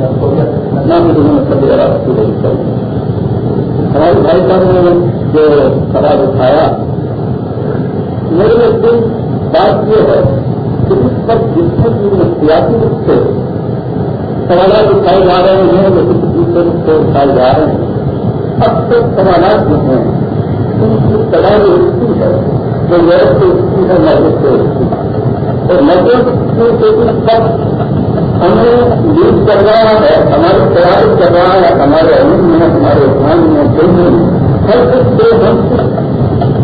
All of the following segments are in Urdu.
نہ ہمارے بھائی صاحب نے جو سوال اٹھایا میرے دل بات یہ ہے کہ اس وقت جتنے بھی سیاسی روپ سے سوالات اٹھائے جا رہے ہیں وہ کسی دوسرے روپ سے اٹھائے جا رہے ہیں اب تک سوالات جو ہیں ان کی سوال اٹھتی ہے جو یورپ سے اٹھتی ہے مسجد سے اٹھتی ہے اور مسجد سے ہمیں لیڈ کر رہا ہے ہماری تیاری کر رہا ہے، ہمارے علم میں، ہمارے افغان میں، دل میں، ہر کچھ سے ہم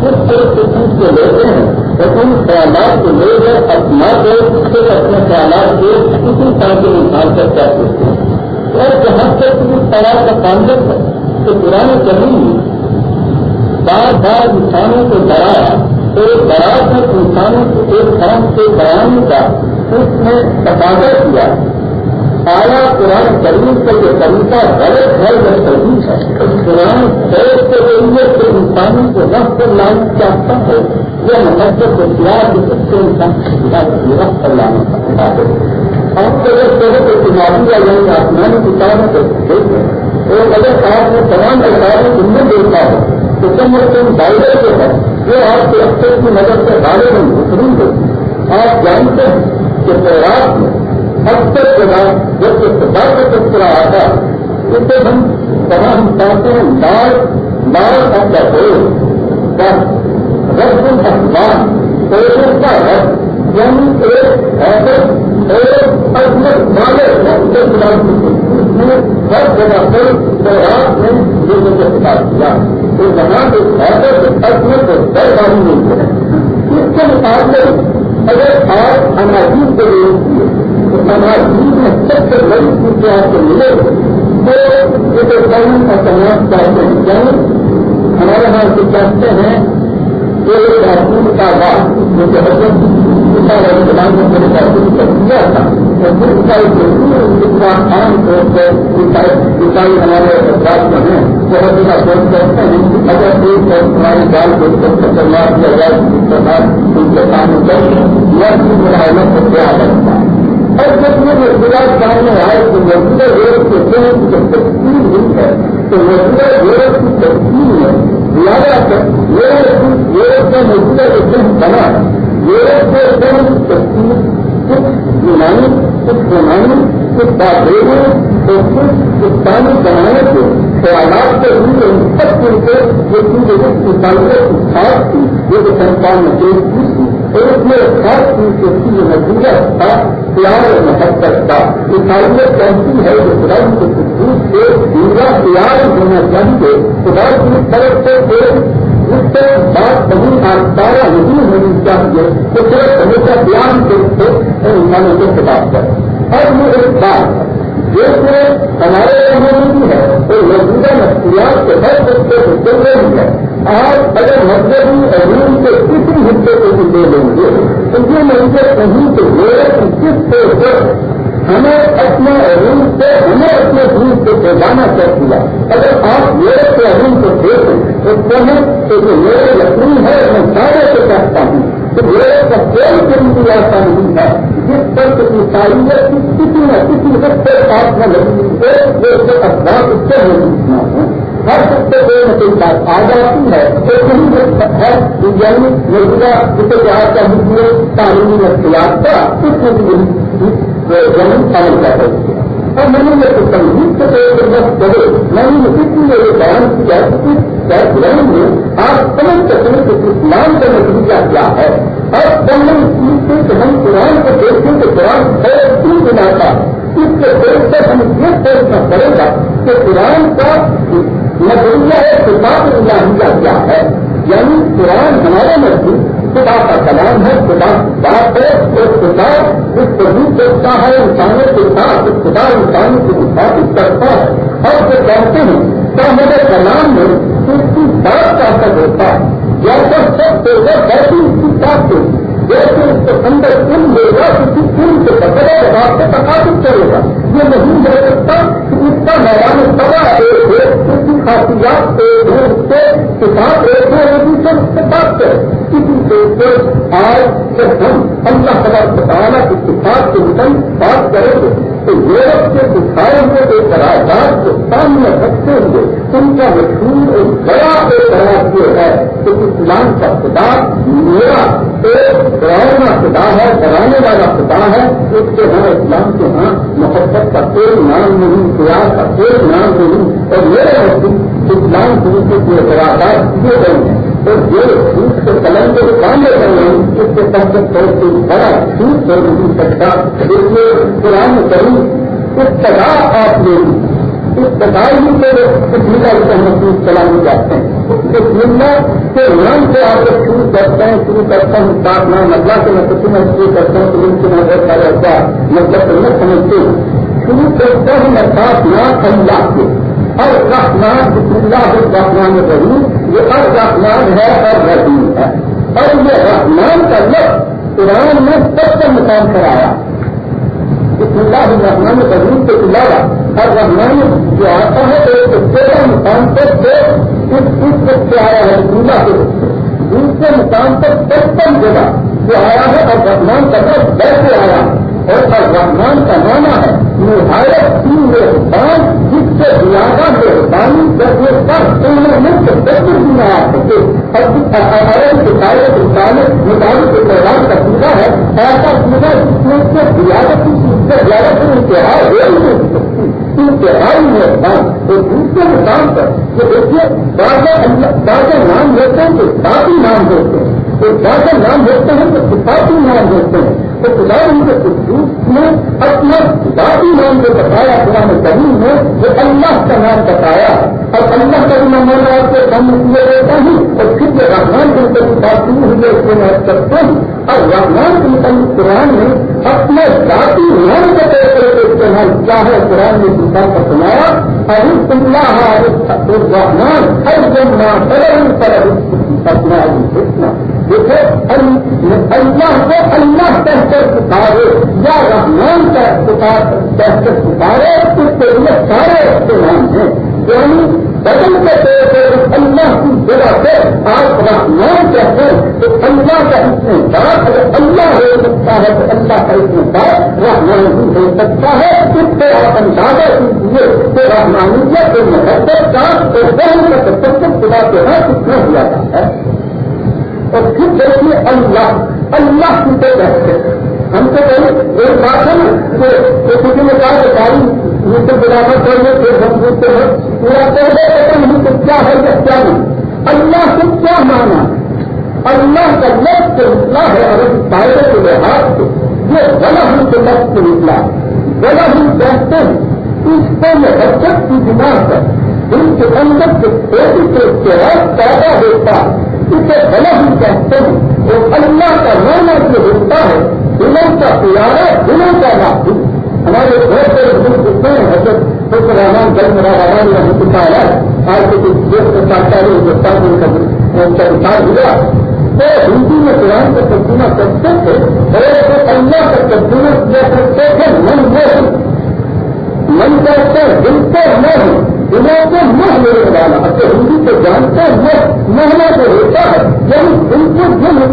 کس طرح سے چیز کو لیتے ہیں اور ان خیالات کو لے کر اپنا دے پھر اپنے خیالات کے کسی طرح کے انسان کر کیا سکتے ہیں۔ اور جہاں تک اس سوال کا تعلق ہے کہ پرانے زمین بار بار انسانوں کو ڈرایا تو ایک ڈرا کر انسانوں کو ایک کام سے بیان کا اس نے تقاضا کیا۔ آیا قرآن کریم کا یہ طریقہ غلط ہے یا صحیح ہے۔ قرآن خیر کے ذریعے سے انسانوں کو رخ پر لانا چاہتا ہے۔ یہ مقصد کو پیار کے سب سے انسان رخ پر لانا چاہتا ہے۔ ہم کو اگر کہے تو تمہاری یا یعنی آسمانی کتابوں کو دیکھیں اور اگر آپ نے تمام کتابیں ان میں دیکھا ہو تو کم از کم دائرے جو ہے وہ آپ کے اکثر کی مدد سے دائرے میں مسلم ہوتی آپ جانتے ہیں۔ کہ تیراک میں اکثر کے بعد جب اقتدار کا تذکرہ آتا اسے ہم کہاں ہم چاہتے ہیں لال لال کا کا رسم اخبار پیشوں کا رس یعنی ایک ایسے ایک اجمت والے وقت کے خلاف اس ہر جگہ پر تیراک میں یہ مجھے خطاب کیا۔ تو وہاں ایک ایسے اجمت اور در باری ملتے ہیں اس کے مقابلے اگر آپ اناجیب کو دیکھیے اناجیب میں سب سے بڑی چیزیں آپ کو ملے، تو ایک تو قانون اور سماج چاہتے ہیں کیوں ہمارے یہاں سے چاہتے ہیں کہ ایک آدمی کا بات جو کہ حضرت زبان میں میرے پاس کیا تھا اور پھر اس کا جتنا عام طور پر عیسائی ہمارے رات میں ہیں بہت بڑا سوچ کرتے ہیں اگر ایک ہماری بال کو خطرناک یا ان کے سامنے چلے یا پھر کو کیا لگتا ہے اور جب یہ مسئلہ سامنے آئے تو مسئلہ یورپ کے سینٹ جب تقسیم ہوئی ہے تو مسئلہ یورپ کی تقسیم میں زیادہ تر یورپ کا مسئلہ بنا یورپ کے سینٹ کی کچھ یونانی کچھ رومانی کچھ بادریوں اور کچھ بنانے کے خیالات سے ہوئی ان سب مل کے یہ چیزیں انسانیت کی خاص تھی یہ جو سنسان میں پیش کی تھی، اور اس میں خاص چیز جو تھی یہ نتیجہ تھا، پیار اور محبت کا عیسائیت ایسی ہے جو خدا کے خصوص سے دوسرا پیار ہونا چاہیے، خدا کی طرف سے اس سے بات بہت آستارا نہیں ہونی چاہیے تو صرف ہمیشہ پیار کے سے انسانوں کو خطاب کرے اب یہ ایک بات جیسے ہمارے یہاں نہیں ہے تو موجودہ نفسیات کے ہر بچے کو چل رہی ہے آپ اگر مذہبی عظیم کے کسی حصے کو بھی دے دیں گے، تو یہ منظر کہیں کہ یہ کس طور پر ہمیں اپنے عظیم سے، ہمیں اپنے دین سے بھیجانا کر دیا اگر آپ میرے کے عظیم کو دیکھیں تو کہیں کہ جو میرے یقین ہے، میں سارے سے کہتا ہوں۔ کہ میرے کا کوئی دن بھی ایسا نہیں ہے جس پر کسی تعلیمت کی کسی نہ کسی حد سے بات نہ لگی ایک دیر سے اخبار اس سے نہیں ہوں ہر سب کوئی نہ کوئی بات آ جاتی ہے۔ تو کہیں ہے یعنی موجودہ جسے کہا چاہیے، تعلیمی اختیار کا کچھ نہ کچھ زمین عمل کر سکتے اور میں نے یہ تنظیم سے وقت کرے میں نے اس لیے یہ بیان کیا؟ کہ بیان میں آپ سمجھ سکتے ہیں کہ اسلام کا نتیجہ کیا ہے۔ اور جب ہم اس چیز سے کہ ہم قرآن کو دیکھیں کہ قرآن ہے کیوں بناتا اس کے دیکھ کر ہم یہ سوچنا پڑے گا کہ قرآن کا نظریہ ہے، کتاب الہیہ کیا ہے۔ یعنی قرآن ہمارے نزدیک خدا کا کلام ہے، خدا بات ہے، اور خدا اس وجود دیکھتا ہے، انسانوں کے ساتھ خدا انسانوں کو مخاطب کرتا ہے۔ اور جو کہتے ہیں کہ ہمارے کلام میں اس کی بات کا اثر ہوتا ہے؟ جیسا سب سے ویسی اس کی بات ہوتی جیسے اس کے اندر علم لے گا کسی علم سے بچے گا سے تقاضب کرے گا یہ نہیں ہو سکتا کہ اس کا میدان سوا ایک ہے اس کی خاصیات ایک ہیں اس سے کتاب ایک ہے ایک دوسرے سے بات کرے کسی سے آج جب ہم اللہ تعالیٰ بتانا کی کتاب کے متن بات کریں گے تو یورپ کے دکھائے ہوئے ایک قرارداد کو سامنے رکھتے ہوئے ان کا مشہور ایک بڑا ایک اسلام کا خدا، میرا ایک ڈراؤنا خدا ہے ڈرانے والا خدا ہے، اس کے ہاں اسلام کے ہاں محبت کا کوئی نام نہیں، پیار کا کوئی نام نہیں، اور میرے وقت اسلام شروع سے یہ قرارداد کیے گئے ہیں، اور جو جھوٹ کے قلم کے باندھے گئے ہیں، اس کے سب سے بڑا جھوٹ ہو نہیں سکتا دیکھیے قرآن کروں اس طرح آپ لے اس بدائی سے ملا کا محسوس چلانے جاتے ہیں۔ اس ملا کے نام سے آپ کو شروع کرتے ہیں، شروع کرتا ہوں سات نام اللہ مطلب کے میں کسی میں شروع کرتا ہوں تو ان کی نظر کا رہتا مطلب تو میں سمجھتے ہوں شروع کرتا ہوں میں مطلب سات نام اللہ کے۔ ہر رحمان بسم اللہ الرحمن الرحیم یہ ہر رحمان ہے اور رحیم ہے۔ اور یہ رحمان کا لفظ قرآن میں سب سے مقام کرایا۔ بسم اللہ الرحمن الرحیم کے علاوہ ہر رحمان جو آتا ہے ایک تیرہ مقام پر دو اس وقت سے آیا ہے اللہ کے دوسرے مقام پر پچپن جگہ جو آیا ہے اور رحمان کا لفظ ویسے آیا ہے۔ اور رحمان کا مانا ہے، نہایت تین مہربان، جس سے زیادہ مہربانی جب یہ سب انہوں نے بچے بھی نہ آ سکے اور شکایت، مطابق کے پروگرام کا پورا ہے، ایسا پورا جس میں سے زیادہ اس سے زیادہ سے انتہا ہو انتہائی مہربان اور دوسرے مقام پر جو دیکھیے بازا نام ہوتے ہیں تو کافی نام ہوتے ہیں۔ تو بازا نام ہوتے ہیں تو کافی نام ہوتے ہیں۔ تو خدا ان کے خصوص میں اپنا ذاتی نام جو بتایا قرآن کریم نے وہ اللہ کا نام بتایا، اور اللہ کا بھی میں آپ کو کم کیے دیتا ہوں اور پھر یہ رحمان کے متعلق بات نہیں ہوئی اس کو میں کرتا ہوں، اور رحمان کے متعلق قرآن نے اپنے ذاتی نام کے طور پر استعمال کیا ہے، قرآن نے دوسرا کا سنایا اور اس اللہ رحمان ہر جمع پر اپنا دیکھو، اللہ کو اللہ کہہ کر پکارے یا رحمان کا کہہ کر پکارے اس کے لیے سارے اچھے نام ہیں۔ یعنی بدل کے طور پر اللہ کی جگہ سے آپ رحمان کہتے ہیں، تو اللہ کا اس میں بات اگر اللہ ہو سکتا ہے تو اللہ کا اس میں بات رحمان بھی ہو سکتا ہے، اس سے آپ اندازہ کیجیے کہ رحمانیت کے محبت کا تو بہن کا تصور خدا کے ہاتھ کتنا ہوا جاتا ہے؟ اور پھر دیکھیے اللہ اللہ کسے کہتے ہم تو کہیں، ایک بات ہے کہ کسی نے کہا کہ گاڑی مجھ سے برابر کر کرنے پھر ہم پوچھتے ہیں پورا کر پہلے کہتے ہیں تو کیا ہے یا کیا نہیں؟ اللہ سے کیا مانا؟ اللہ کا لفظ نکلا ہے اور اس فائدے کے لحاظ سے یہ غلط ہم سے لفظ سے نکلا غلط ہم کہتے ہیں، اس کو میں بچت کی بنا کر ان کے اندر سے چھوٹی سے تحت پیدا ہوتا ہے اسے غلط ہم کہتے ہیں وہ اللہ کا نام جو ہوتا ہے، دلوں کا پیارا، دلوں کا نام ہمارے بہت بڑے بزرگ ہوتے ہیں حضرت خود رحمان گل رحمان یا ہوتا ہے۔ آج کے کچھ دیش کے ساتھ ہندوستان میں کا انسان ہوا تو ہندی میں قرآن کا ترجمہ کرتے تھے اور اللہ کا ترجمہ کیا کرتے تھے؟ من وہ من کہتے ہیں دل کو نہیں دلوں کو نہ لینے والا اگر ہندی کو جانتے ہیں محلہ جو ہوتا ہے یعنی ان کو دل،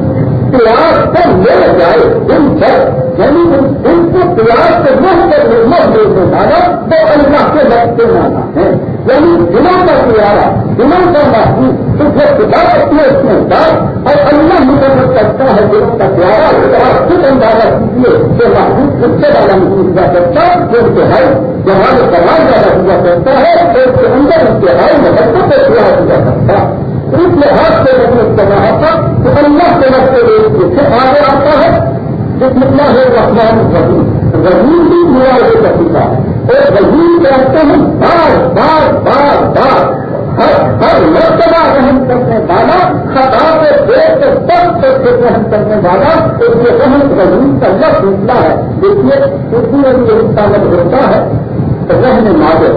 پیاس پر لے جائے۔ ان پر یعنی ان کو پیاس سے نہ کر نہ دینے والا تو اللہ کے وقت سے مانا ہے۔ یعنی دنوں کا پیارا دنوں کا محسوس تو جو خدا اپنے اس میں بات اور اللہ مقرر کرتا ہے دنوں کا پیارا اور خود اندازہ کیجیے کہ محسوس سب سے زیادہ محسوس ہوا کرتا، جو ان کے جہاں سوال زیادہ ہوا کرتا ہے، تو اس کے اندر ان کے ہر محبت سے پورا ہوا کرتا۔ ہے اس لحاظ سے مطلب کر رہا تھا تو اللہ کے وقت سے آگے آتا ہے۔ جس مطلب ہے رحمان رحیم رحیم بھی معاوضے کا سیکھا ہے اور رحیم کہتے ہیں، بار بار بار بار۔ ہر ہر مرتبہ رحم کرنے والا، خطا کو دیکھ کے، سب سے رحم کرنے والا، اس کے رحم رحیم کا لفظ نکلا ہے۔ دیکھیے اردو میں بھی ایک تعلق ہوتا ہے رحم ناگر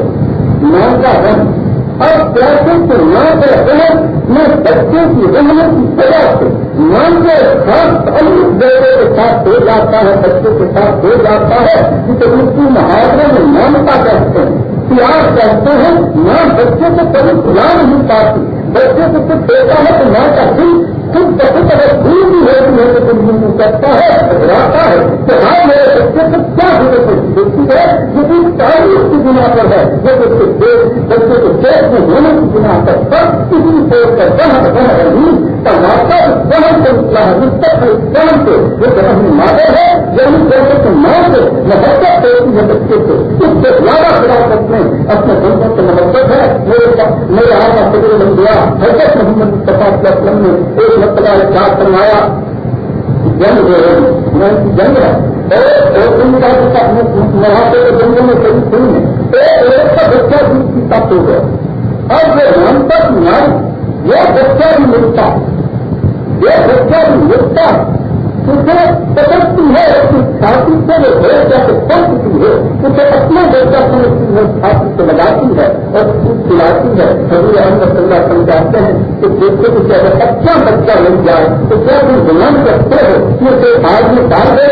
نو کا رحم۔ اور پیسے کے نہ پر غلط میں بچوں کی رحمت کی وجہ سے نام کے خاص امرت بیٹے کے ساتھ ہو جاتا ہے، بچوں کے ساتھ ہو جاتا ہے جسے اس کی محاورے میں مانتا کرتے ہیں۔ پیار کرتے ہیں، نہ بچوں کو کبھی کھلا نہیں پاتی بچے کو کچھ دیتا ہے تو ماں کا دل خود بخود اگر دور بھی ہوتی ہے تو تم کرتا ہے، گھبراتا ہے کہ ہاں میرے بچے کو کیا ضرورت دیکھتی ہے؟ کسی تعریف کی بنا پر ہے، جو بچے بچے کو دیش میں ہونے کی بنا پر سب کسی سوچ کر بہت بہت رہی ٹماٹر بہت سے اسلام مستق اسلام سے، جو اپنی مادر ہے یعنی جیسے کہ ماں سے، محبت ہوتی ہے بچے سے اس سے زیادہ خلاف میں اپنے بندوں سے محبت ہے میرے میرے آنا فکر بن گیا حضرت محمد مصطفیٰ کے اپنے میں ایک مرتبہ چار فرمایا جنگ جو ہے، جنگ ہے۔ اور ان کا مراٹے کے جنگوں میں کئی سن ہے ایک کا بچہ بھی کی تب ہو گیا۔ اب جو ہم تک نہ یہ بچہ بھی ملتا یہ بچہ بھی ملتا اسے پکڑتی ہے چھاتی سے وہ بھیڑ جا کے چکی ہے، اسے اپنا بیٹا سمجھتی ہے چھاتی سے لگاتی ہے اور دودھ پلاتی ہے۔ حضور احمد صلی اللہ سمجھاتے ہیں کہ دیکھتے کہ اگر اچھا بچہ مل جائے، تو کیا تم گمان کرتے اچھا ہو؟ کہ اسے آج میں ڈال دے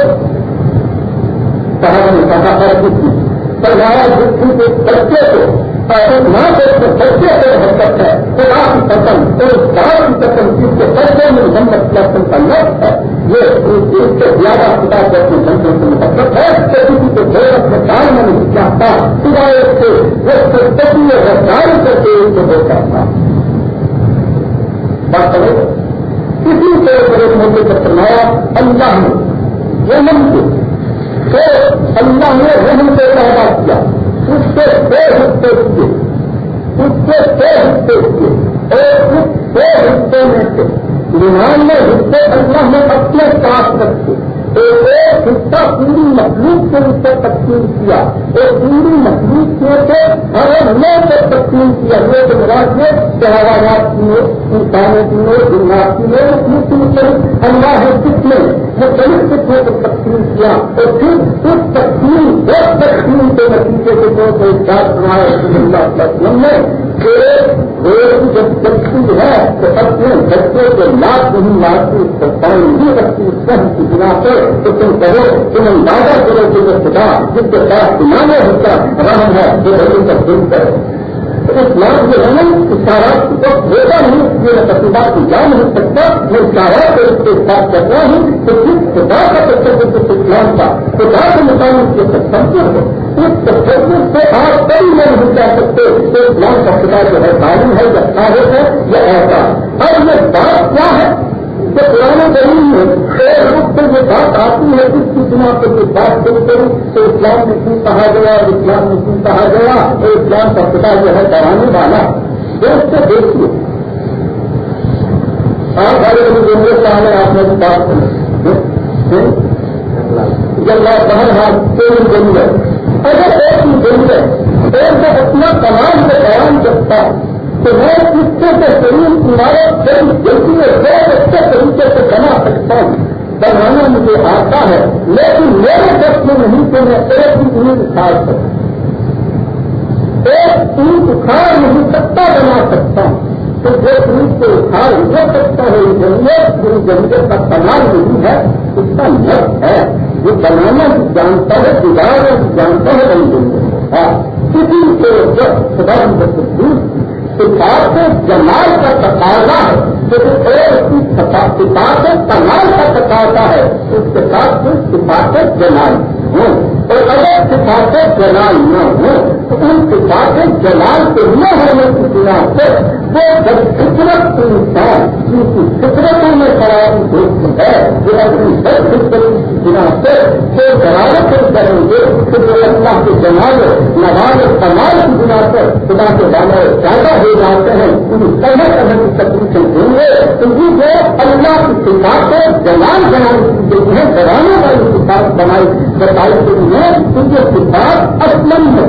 صاحب نے کہا ہے کہ سرمایا جس کے بچے کو خدا کی پسند اور بار کی جس کے بچے میں محمد پسند کا لفظ ہے؟ یہ اس سے زیادہ خدا کے اپنے بندوں سے محبت ہے کہ کسی کو دیر اپنے کام میں نہیں چاہتا خدا سے وہ سرکتی اور رفتار کر کے ایک کو دے چاہتا بات کرو۔ کسی سے بڑے موقع پر فرمایا، اللہ نے یہ من کو، تو اللہ نے رحم سے پیدا کیا۔ اس سے دو حصے کیے اس سے دو حصے کیے اور اس دو حصے میں سے ننانوے حصے اللہ نے اپنے ساتھ رکھے۔ ایک ایک حصہ پوری مخلوق کے اوپر تقسیم کیا۔ اور پوری مخلوق کے تھے ہر لوگ کو تقسیم کیا۔ یہ تو مراد ہے جہاوارات کی انسانوں کی ہو جنات کی ہو مسلم کے اللہ ہے کس نے وہ کئی کتنے کو تقسیم کیا اور پھر اس تقسیم دس تقسیم کے نتیجے کے طور پر ساتھ بنایا اللہ وسلم نے کہ جب تقسیم ہے تو اپنے بچے کے لاکھ نہیں مارتی اس کو پانی نہیں رکھتی سب کی بنا پر تو تم کہو تم اندازہ کرو کہ جو خدا جس کے پاس سنانے ہوتا رحم ہے، جو بڑی کا دل کرو اسلام جو ہے نا اشارات کو ہوتا نہیں، یہ تقریبات کو جان نہیں سکتا، میں اشارہ کو اس کے ساتھ کر رہا ہوں تو جس خدا کا تصور اس اسلام کا خدا کے مطابق کے تصور ہے اس تصور سے آپ کئی لوگ نہیں جا سکتے کہ اسلام کا خدا جو ہے تعلیم ہے یا صاحب ہے یا ایسا۔ اور یہ بات کیا ہے؟ کہ پرانا دلیل میں ایک روپ سے یہ بات آتی ہے جس کی بنا پر یہ بات شروع کروں تو اسلام میں کیوں کہا گیا؟ اسلام میں کیوں کہا گیا؟ اور اسلام کا پتا جو ہے کرانے والا۔ دوست سے دیکھیے۔ آپ بڑے بڑے جنگل چاہے آپ نے بات کریں جب آپ بہر ہاتھ کوئی جنگل اگر ایک ہی جنگل ایک کو اپنا تمام سے بیان کرتا تو میں اس سے شریر عمارت جلدی جلدی میں بہت اچھے طریقے سے بنا سکتا ہوں۔ بنانا مجھے آتا ہے، لیکن میرے دس میں نہیں کہ میں ایک ہی اینٹ اکھاڑ ایک اینٹ اکھاڑ نہیں سکتا، بنا سکتا ہوں۔ تو جو اینٹ کو اکھاڑ ہو سکتا ہے یہ جمعیت جو کا سامان نہیں ہے، اس کا لفظ ہے۔ جو بنانا بھی جانتا ہے گزارنا بھی جانتا ہے، بن جمعیت ہاں کسی کو جب خدا کتاب صفات جمال کا تقاضا ہے جب ایک کی صفات کمال کا تقاضا ہے اس کے ساتھ صفات جمال ہوں اور اگر صفات جلال نہ ہو، تو ان صفات جلال کے نہ ہونے کی بنا سے وہ جب فطرت انسان جن کی فطرتوں میں خراب دوست ہے، جو اپنی سب فطرت کی بنا سے وہ درارت کریں گے کہ جو اللہ کے جمال نواز کمال کی بنا پر خدا کے بالا زیادہ ہو جاتے ہیں، ان طرح طرح کی تکلیفیں دیں گے کیونکہ جو اللہ کی صفات جلال بنانے کی جو ہے ڈرانے والی صفات بنائی، بتائی کے لیے کیونکہ صفات اصلم ہے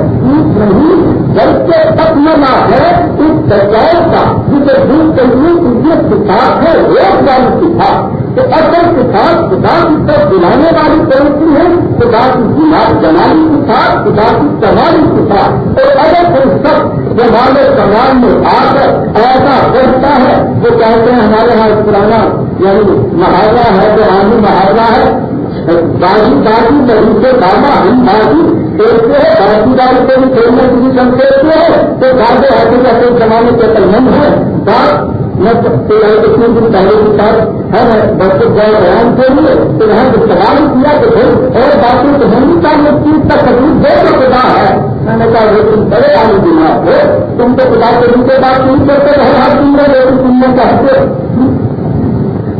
نہیں، بلکہ اپنا ہے اس سچائی کا، جسے دور کرنے کی یہ صفات ہے، روز والی صفات۔ کہ اصل صفات خدا کی طرف دلانے والی کون سی ہے خدا کی دماغ جمالی صفات، خدا کی سواری صفات۔ اور اگر کوئی سب جمالے سوال میں آ کر ایسا بڑھتا ہے، وہ کہتے ہیں ہمارے یہاں پرانا یعنی محاورہ ہے، جو آنی محاورہ ہے بازی بازی بہن سے دادا ہم بازی دیکھتے ہیں باقی داری کو بھی کھیلنے کی بھی سمجھتے ہیں تو دادے ہاتھوں کا کوئی زمانے کے کلمند ہے بات میں اتنے دن پہلے کے ساتھ ہے بچے گئے بیان کے لیے، تو یہاں جو سوال کیا کہ پھر اور باقی تو ہم کا یہ چیز کا تکلیف دے تو خدا ہے۔ میں نے کہا لیکن بڑے آنے دماغ ہو، تم تو خدا کے نیچے بات نہیں کرتے رہے ہر تم نے لیکن تم نے چاہتے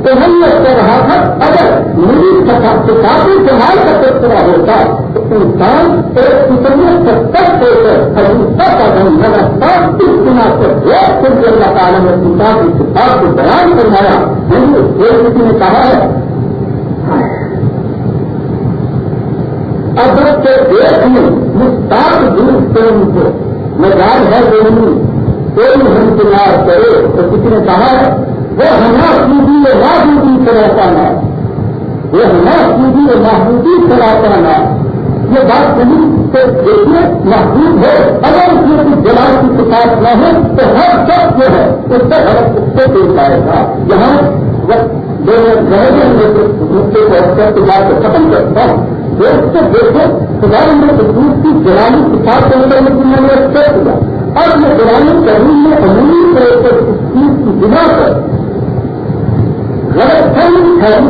تو ہم یہ کہہ رہا تھا اگر میری کتابی جماعت کا تذکرہ ہوتا، تو انسان ایک اتنے ستر ہو کر خریدتا کا دن لگاتار کس بنا پر ایک پھر کے اللہ تعالیٰ نے کتاب کی کتاب کو بیان کروایا ہم ایک کسی نے کہا ہے۔ اب کے دیش میں مستاق دور پریم کو مزاج ہے دونوں کوئی ہم تیار کرے، تو کسی نے کہا ہے وہ ہمارا سیدھی میں محبوبی چلاتا ہے۔ وہ ہمارا سیدھی میں محبوبی چلاتا ہے۔ یہ بات نہیں کہ دیکھیے محبوب ہے، اگر اس میں کچھ جلال کی کتاب نہ ہو، تو ہر شخص جو ہے، اس سے غلط اس سے پیش آئے گا یہاں دوسرے کو اکثر کی بات کو ختم کرتا ہوں۔ دیکھ سے دیکھو، خدا نے دوسری کی جلالی کتاب کے اندر میں نے ایکسپٹ کیا۔ اور یہ جلالی کریم میں عمومی طور پر اس چیز کی بنا پر ہے۔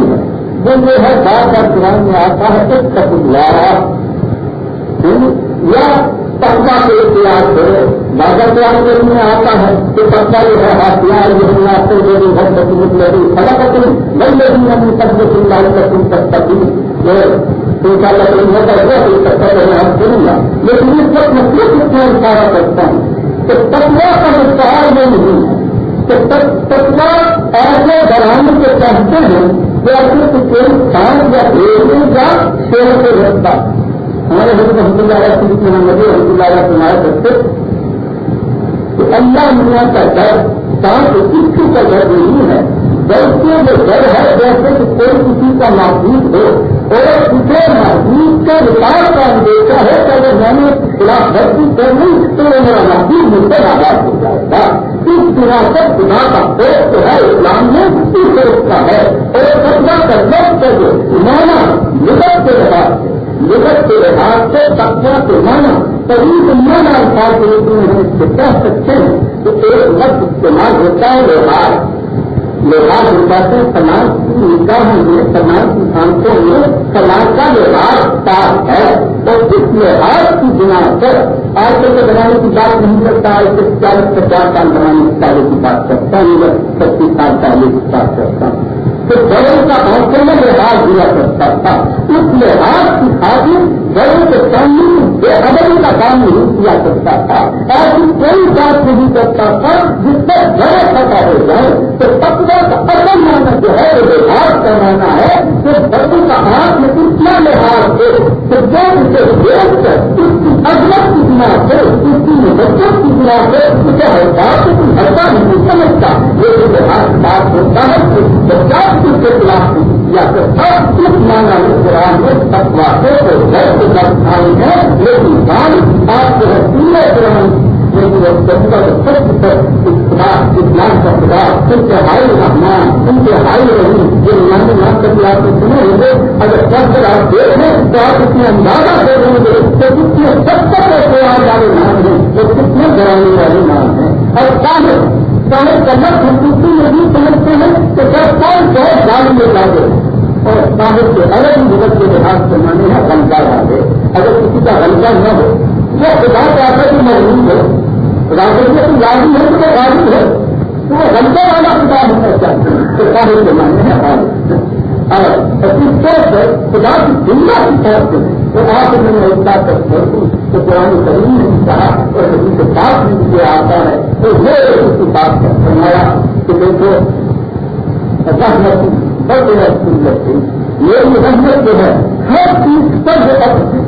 جو یہ ہے بار بار قرآن میں آتا ہے ایک تک لارا یا پکا کے اختیار کرے بازا قرآن کے میں آتا ہے کہ پکا یہ ہے ہاتھیار یہ راستے جو بھی گھر بچی لگی خلا کرتی بل لیکن اپنی سب سے چنگائی کا تم تک کرتی تم کا لکڑی ہوتا ہے وہ تک کر رہے ہیں کروں گا۔ لیکن اس وقت میں صرف اتنا اشارہ کرتا ہوں کہ تکوا کا مستحال یہ نہیں ہے۔ کہ تکوا ایسے بڑھانے کے چاہتے ہیں کہ اپنے کوئی کام یا ایک یا شیر سے رکھتا ہمارے حضرت رحمۃ اللہ علیہ کی جتنے نبی اللہ علیہ سنایا کرتے کہ اللہ میاں کا ڈر سانس کسی کا ڈر نہیں ہے، بلکہ جو ڈر ہے جیسے کہ کوئی کسی کا محبوب ہو اور اسے محبوب کے وکاس کا اندیشہ ہے کہ اگر میں نے خلاف بھرتی کر لی تو وہ میرا محبوب مل کر آباد ہو جائے۔ گا اس خدا کا دوست ہے، اسلام میں اسی دوست کا ہے۔ اور سجا کا لفظ جو مانا لگت کے لحاظ سے لگت کے لحاظ سے سبزہ کے مانا قریب مانا الفاظ کے روپ میں ہم اس سے کہہ سکتے ہیں کہ ایک وقت استعمال ہوتا ہے لحاظ۔ لحاظ ہوتا ہے سماج کی نکاح میں سماج کی آنکھوں میں سماج کا لحاظ پاس ہے۔ اور اس لحاظ کی بنا پر آج کے بنانے کی بات نہیں کرتا، آج سے چالیس پچاس سال بنانے پہلے کی بات کرتا ہوں میں پچیس سال پہلے کی بات کرتا ہوں۔ تو بڑوں کا آنکھوں میں لحاظ ہوا کرتا تھا۔ اس لحاظ کی خاطر بڑوں کے سامنے بے خبری کا کام نہیں کیا کرتا تھا۔ ایسی کوئی بات نہیں کرتا تھا جس پر بڑے پتا ہو جائے تو تقوا کا اصل مانا جو ہے، وہ لحاظ کروانا ہے تو بڑوں کا ہاتھ میں اتنا لحاظ ہے تو جو اسے دیکھ کر اس کی عظمت کی بنا سے اس کی مدد کی بنا سے اسے ہر سے کوئی ہلکا نہیں سمجھتا۔ یہ لحاظ بات ہوتا ہے بچہ کے خلاف یا پھر سب کچھ مانا قرآن میں تقوا سے تو گھر آئی ہے، لیکن کام آپ جو ہے پورے قرآن اسلام کا خدا ان کے ہائی رحمان ان کے ہائی رہی یہ نام نام کر آپ کو سنے ہوں گے اگر سب سے آپ دیکھ لیں تو آپ اتنے اندازہ دے دیں گے کہ کتنے ستر ایسے آنے والے نام ہیں وہ کتنے ڈرانے والے نام ہیں اور کام چاہے کمر خصوصی میں بھی سمجھتے ہیں کہ سر کون بہت گاڑی میں لاگے اور صاحب کے الگ مدد کے لحاظ سے مانے ہیں غلطہ لاگے اگر کسی کا غلطہ نہ ہو وہ خدا چاہتا کہ محروم ہو راجر میں تو راضی ہے تو وہ راضی ہے۔ تو وہ غلطہ والا خدا ہونا چاہتے ہیں تو صاحب کے مانے ہیں اور اس طور پر خدا کی دنیا کی طرف سے تو آپ نے ایک بات تو پرانی کریم نے کہا اور کسی سے بات نہیں کیا آتا ہے تو یہ اس کی بات کر فرمایا کہ دیکھو رحمت بڑے رحمت یہ رحمت جو ہے، ہر چیز پر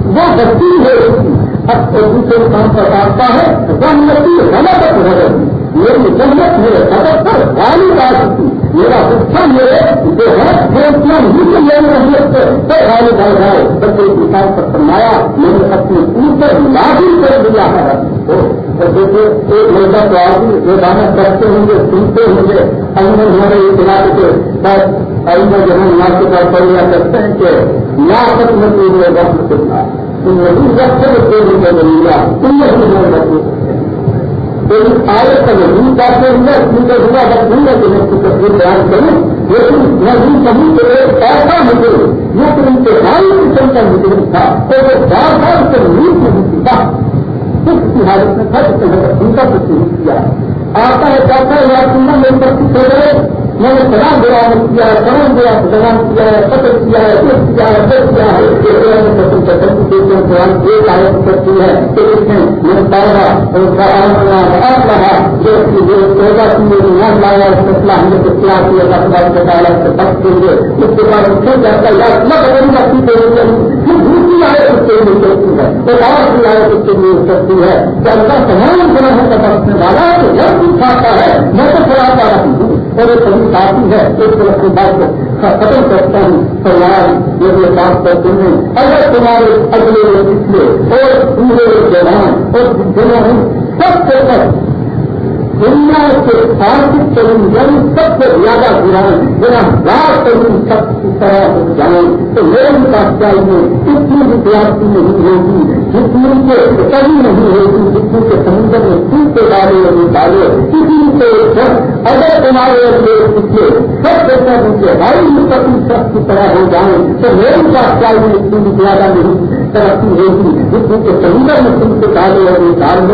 وہ بچی ہے۔ اس کی حق اب دوسرے کام پر آتا ہے رحمتی غلط ہو رہی میری جنت میرے سبق پر غالب آ چکی میرا غصہ میرے جو ہے، وہ اتنا نیچے میری رحمت تو غالب آ جائے بچے کسان پر فرمایا، میں نے اپنے اوپر لاگو کر دیا ہے۔ تو دیکھیے، ایک لڑکا تو آپ جو گانا کرتے ہوں گے، سنتے ہوں گے۔ ہم ہمارے علاقے کے بس آئندہ جو ہم یہاں کے پاس پڑھنا کرتے ہیں کہ نہ تک میں وقت سننا لیکن آئے تک نہیں چاہتے ہوں گے کا ہوا وقت نہیں ہے کہ میں تصویر بیان کروں لیکن کہیں کہ ایسا مجھے جو کہ انتہائی قسم کا مجرم تھا تو وہ بار بار سے نہیں تھا کس کی حالت میں تھا جس نے ان کا کچھ نہیں کیا آتا ہے چاہتا ہے یا سننا میری پر کچھ ہو گئے میں نے بڑا برامد کیا ہے سمجھ گیا جوان کیا ہے، قتل کیا ہے، کس کیا ہے، کس کیا ہے قرآن ایک آیت کرتی ہے کہ اس نے میں پڑھا اور قرآن بہت رہا جو پیدا کی میری نام لایا اس مسئلہ ہم نے کیا کیا اللہ تعالیٰ کے تعالیٰ سے بچ کے لیے۔ اس کے بعد پھر جاتا ہے یا نہ بدل سکتی تو پھر دوسری آیت اس کے لیے سکتی ہے تو اور بھی آیت اس کے لیے سکتی ہے۔ کہ اللہ تمام گناہوں کا بچنے والا ہے جب بھی کھاتا ہے، میں تو چلاتا رہی ہوں اور ایک طرف ساتھی ہے ایک طرف کی بات ختم ہاں، کرتا ہوں، سوال یہ یہ بات کرتے ہیں۔ اگر تمہارے اگلے پچھلے اور پورے جوان اور جنہوں سب سے دنیا کے آرتھک تعلیم یعنی سب سے زیادہ گرائیں میرا دار تعلیم سب کی طرح ہو جائیں تو میرے پاس چاہیے اتنی ودیارتی نہیں ہوگی، جتنی کے کبھی نہیں ہوگی، جتنی کے سمندر میں تین کے ڈالے اور نکالے کسی کے اگر تمہارے اگلے سب سے ان کے بھائی مستقبل سب کی طرح ہو جائیں تو میرے پاس چاہیے اتنی بھی زیادہ نہیں، ترقی ہوگی، جتنی کے سمندر میں تم کے ڈالے اور نکال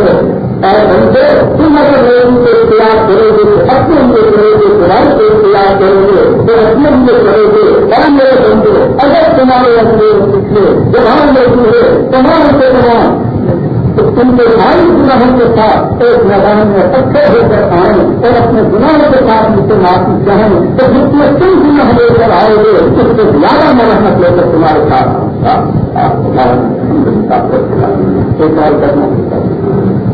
دو اور بندے، تم اگر میرے کو اختیار کرو گے اپنے لیے کرو گے قرآن کو اختیار کرو گے تو اپنے لیے کرو گے۔ اور میرے بندے اگر تمہارے اپنے پچھلے جہاں موجود ہے تمام سے تمام۔ تم کے بھائی گناہوں کے ساتھ ایک میدان میں اکٹھے ہو کر آئیں اور اپنے گناہوں کے ساتھ مجھ سے معافی چاہیں۔ تو جس میں تم گناہ لے کر آؤ گے، اس سے زیادہ مرحمت لے کر تمہارے ساتھ۔ ایک اور کرنا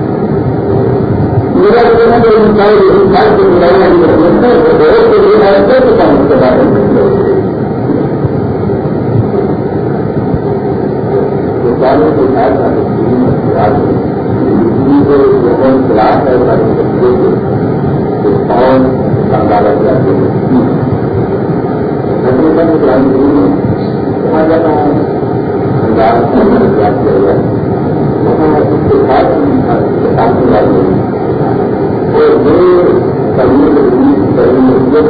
میرا کہنا جو انسان انسان کی بڑھائی والی وہ بہت سے لوگ آئے تو کام کے بارے میں سالوں کے ساتھ خلاف ہے اور سنبھالا جاتے ہیں جاتا ہوں۔ کیا گیا وہاں اس کے ساتھ کام کیا گیا اور جو کرنے کے بیچ کرنے کے ان کو دکھائی نہیں پائی دلی میں کیا جو کرنے کے بتائی جاتی ہے مطلب کیا جاتا ہے اس میں ایک مزدور ہے جو آج جس مزدور کو پیرا نہیں چاہتے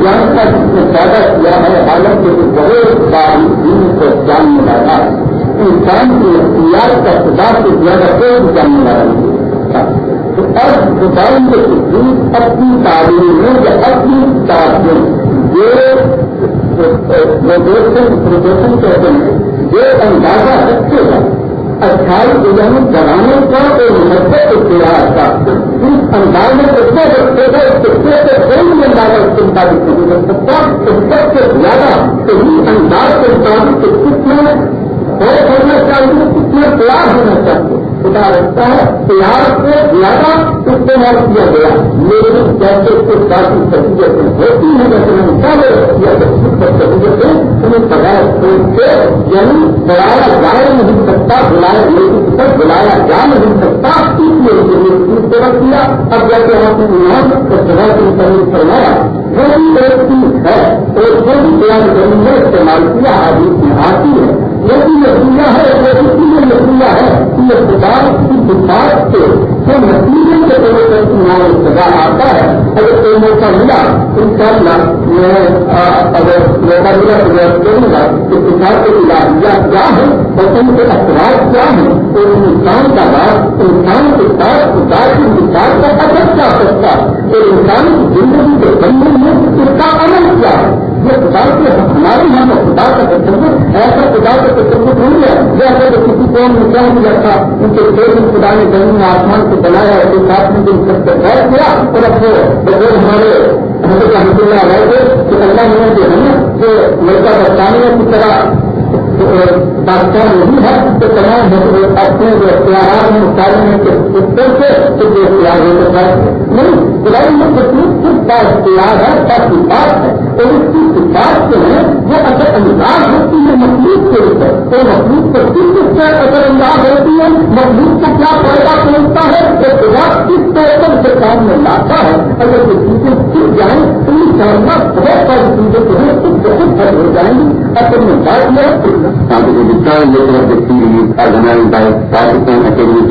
جس نے پیدا کیا ہے حالانکہ بہت بار دین کو جاننے لگا انسان کی اختیار کا خدا سے زیادہ کوئی جاننے لگا نہیں تو اب خداؤں کے اپنی تعلیم میں یا اپنی تعلیم یہ پروفیشن کہتے ہیں یہ اندازہ رکھے گا اٹھائیس دن بنانے کا اور مدد اختیار کا اس انداز میں کتنے رکھے گا کتنے سے کوئی بھی اندازہ اس کے مطابق نہیں کر سکتا تو سب سے زیادہ صحیح انداز کے مطابق کتنے اور ہونا چاہیے کتنے تیار ہونا چاہیے۔ خدا رکھتا ہے پیار سے زیادہ استعمال کیا گیا۔ لیکن جیسے کچھ بات کی سہولیتیں ہوتی ہیں جیسے میں پہلے کیا سہولیتیں انہیں بغیر سوچ سے یعنی بلایا جا نہیں سکتا بلایا لیکن تک بلایا جا نہیں سکتا، اس لیے اس طرح کیا۔ اب جیسے آپ نے یہاں تو سزا کی سروس کروایا جو بھی ایک چیز ہے اور جو بھی بیان کرنے میں استعمال کیا آدمی کی آتی ہے۔ لیکن نتیجہ ہے وہ اس لیے نتیجہ ہے کہ یہ کتاب کی کتاب سے جو نتیجے کے طور پر چناؤ سزا آتا ہے۔ اگر کوئی موقع ملا ان شاء اللہ میں اگر موقع ملا تو میں کروں گا کہ کتاب کے علاج کیا ہے اور ان کے اخبار کیا ہے اور انسان کا بات انسان کے ساتھ کتاب کی کتاب کا اثر کیا سکتا ہے؟ اور انسان کی زندگی کے بندے میں اس کا عمل کیا ہے؟ یہ خدا کے ہماری یہاں پر خدا کا تصور ایسا خدا کا تصور نہیں ہے جیسے کہ کسی قوم میں کیا نہیں جاتا ان کے پیٹ میں خدا نے زمین آسمان کو بنایا ہے تو ساتھ میں جو سب سے بیٹھ کیا اور اب وہ بغیر ہمارے حضرت رحمت اللہ رہ گئے کہ اللہ نے جو ہے نا، جو لڑکا برطانیہ کی طرح بادشاہ نہیں ہے، تو تمام اپنے جو اختیارات ہیں سارے ہیں اتر سے تو جو اختیار ہو سکتا ہے؟ نہیں خدائی میں تصویر صرف کا اختیار ہے، کا بات ہے، اور اس کی بات جو ہے، وہ اگر انداز ہوتی ہے، مخلوق کے اوپر، تو مخلوق پر کس کس سے اگر انداز ہوتی ہے، مخلوق کو کیا فائدہ پہنچتا ہے؟ تو خدا کس طور پر کام میں لاتا ہے؟ اگر یہ چیزیں چھپ جائیں، تو یہ جاننا بہت ساری چیزیں جو ہے تو بہت فرق ہو جائیں گی۔ اگر میں بات میں پاکستان اکیڈمی